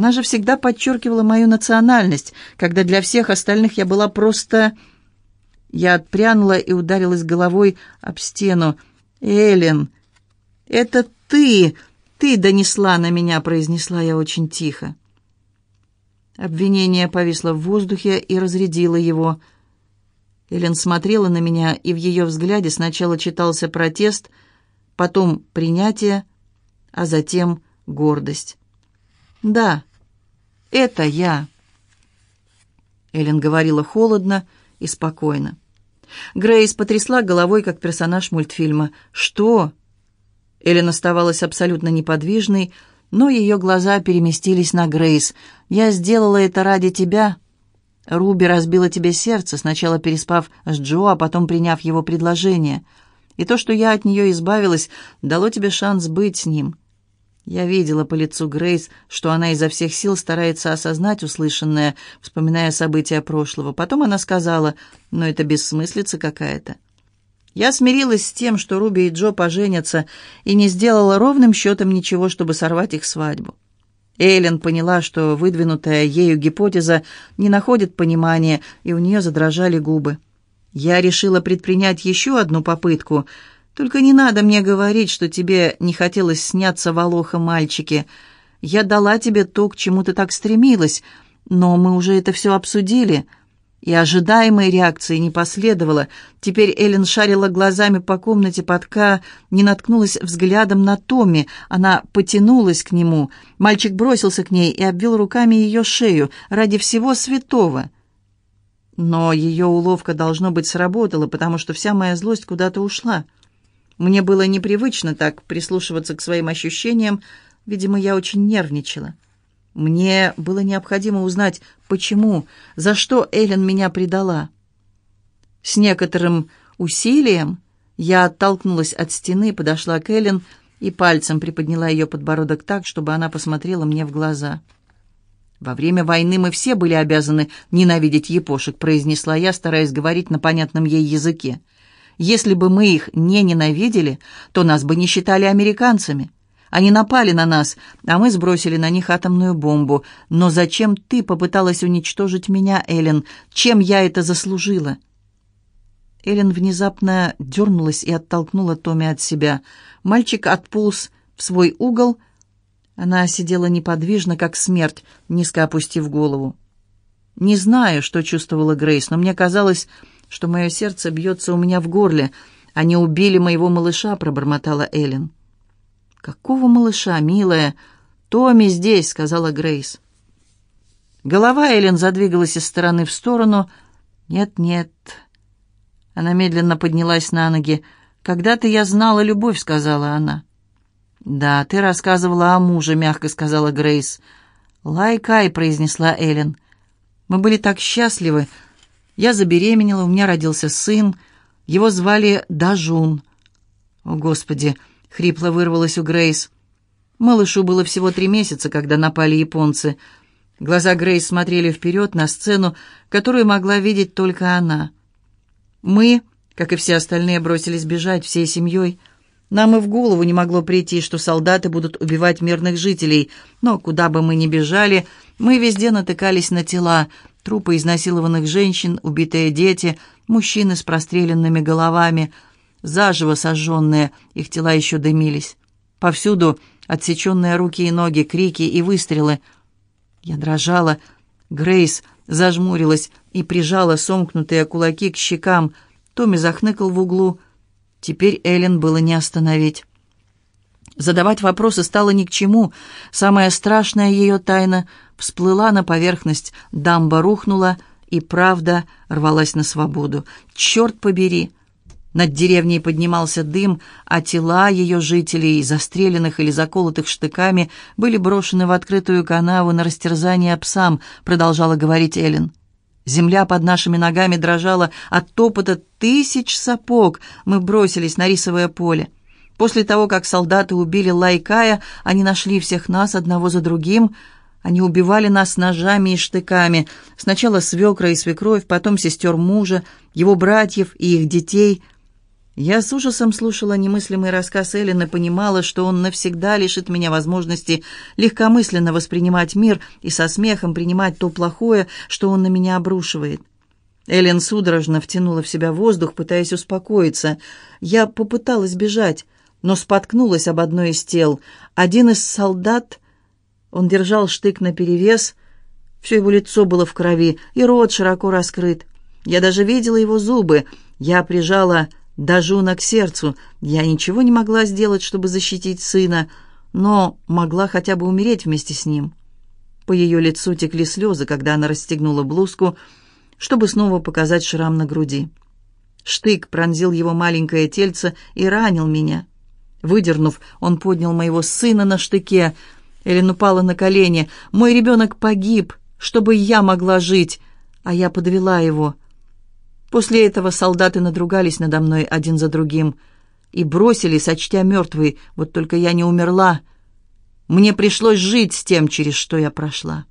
Она же всегда подчеркивала мою национальность, когда для всех остальных я была просто... Я отпрянула и ударилась головой об стену. «Эллен, это ты! Ты донесла на меня!» — произнесла я очень тихо. Обвинение повисло в воздухе и разрядило его. Эллен смотрела на меня, и в ее взгляде сначала читался протест, потом принятие, а затем гордость. «Да, это я». Эллен говорила холодно и спокойно. Грейс потрясла головой, как персонаж мультфильма. «Что?» Эллен оставалась абсолютно неподвижной, но ее глаза переместились на Грейс. «Я сделала это ради тебя». Руби разбила тебе сердце, сначала переспав с Джо, а потом приняв его предложение. И то, что я от нее избавилась, дало тебе шанс быть с ним. Я видела по лицу Грейс, что она изо всех сил старается осознать услышанное, вспоминая события прошлого. Потом она сказала, «Но это бессмыслица какая-то». Я смирилась с тем, что Руби и Джо поженятся, и не сделала ровным счетом ничего, чтобы сорвать их свадьбу. Эйлен поняла, что выдвинутая ею гипотеза не находит понимания, и у нее задрожали губы. Я решила предпринять еще одну попытку — только не надо мне говорить, что тебе не хотелось сняться волоха мальчики. Я дала тебе то, к чему ты так стремилась, но мы уже это все обсудили». И ожидаемой реакции не последовало. Теперь Эллен шарила глазами по комнате, пока не наткнулась взглядом на Томми. Она потянулась к нему. Мальчик бросился к ней и обвил руками ее шею ради всего святого. Но ее уловка, должно быть, сработала, потому что вся моя злость куда-то ушла. Мне было непривычно так прислушиваться к своим ощущениям, видимо, я очень нервничала. Мне было необходимо узнать, почему, за что Эллен меня предала. С некоторым усилием я оттолкнулась от стены, подошла к Эллен и пальцем приподняла ее подбородок так, чтобы она посмотрела мне в глаза. «Во время войны мы все были обязаны ненавидеть епошек», произнесла я, стараясь говорить на понятном ей языке. Если бы мы их не ненавидели, то нас бы не считали американцами. Они напали на нас, а мы сбросили на них атомную бомбу. Но зачем ты попыталась уничтожить меня, Эллен? Чем я это заслужила?» Эллен внезапно дернулась и оттолкнула Томми от себя. Мальчик отполз в свой угол. Она сидела неподвижно, как смерть, низко опустив голову. Не знаю, что чувствовала Грейс, но мне казалось, что мое сердце бьется у меня в горле. Они убили моего малыша», — пробормотала Эллен. «Какого малыша, милая?» «Томми здесь», — сказала Грейс. Голова Эллен задвигалась из стороны в сторону. «Нет-нет». Она медленно поднялась на ноги. «Когда-то я знала любовь», — сказала она. «Да, ты рассказывала о муже», — мягко сказала Грейс. «Лайкай», — произнесла Эллен. «Мы были так счастливы, я забеременела, у меня родился сын. Его звали Дажун. О, Господи, хрипло вырвалось у Грейс. Малышу было всего три месяца, когда напали японцы. Глаза Грейс смотрели вперед на сцену, которую могла видеть только она. Мы, как и все остальные, бросились бежать всей семьей. Нам и в голову не могло прийти, что солдаты будут убивать мирных жителей, но куда бы мы ни бежали, мы везде натыкались на тела, Трупы изнасилованных женщин, убитые дети, мужчины с простреленными головами, заживо сожженные, их тела еще дымились. Повсюду отсеченные руки и ноги, крики и выстрелы. Я дрожала. Грейс зажмурилась и прижала сомкнутые кулаки к щекам. Томми захныкал в углу. Теперь Эллен было не остановить. Задавать вопросы стало ни к чему. Самая страшная ее тайна всплыла на поверхность, дамба рухнула, и правда рвалась на свободу. «Черт побери!» Над деревней поднимался дым, а тела ее жителей, застреленных или заколотых штыками, были брошены в открытую канаву на растерзание псам, продолжала говорить Эллен. Земля под нашими ногами дрожала от топота тысяч сапог. Мы бросились на рисовое поле. После того, как солдаты убили Лайкая, они нашли всех нас одного за другим. Они убивали нас ножами и штыками. Сначала свекра и свекровь, потом сестер мужа, его братьев и их детей. Я с ужасом слушала немыслимый рассказ Эллен и понимала, что он навсегда лишит меня возможности легкомысленно воспринимать мир и со смехом принимать то плохое, что он на меня обрушивает. Эллен судорожно втянула в себя воздух, пытаясь успокоиться. Я попыталась бежать, но споткнулась об одной из тел. Один из солдат, он держал штык наперевес, все его лицо было в крови, и рот широко раскрыт. Я даже видела его зубы. Я прижала Дажуна к сердцу. Я ничего не могла сделать, чтобы защитить сына, но могла хотя бы умереть вместе с ним. По ее лицу текли слезы, когда она расстегнула блузку, чтобы снова показать шрам на груди. Штык пронзил его маленькое тельце и ранил меня. Выдернув, он поднял моего сына на штыке. Эллен упала на колени. «Мой ребенок погиб, чтобы я могла жить, а я подвела его». После этого солдаты надругались надо мной один за другим и бросили, сочтя мертвый, вот только я не умерла. Мне пришлось жить с тем, через что я прошла.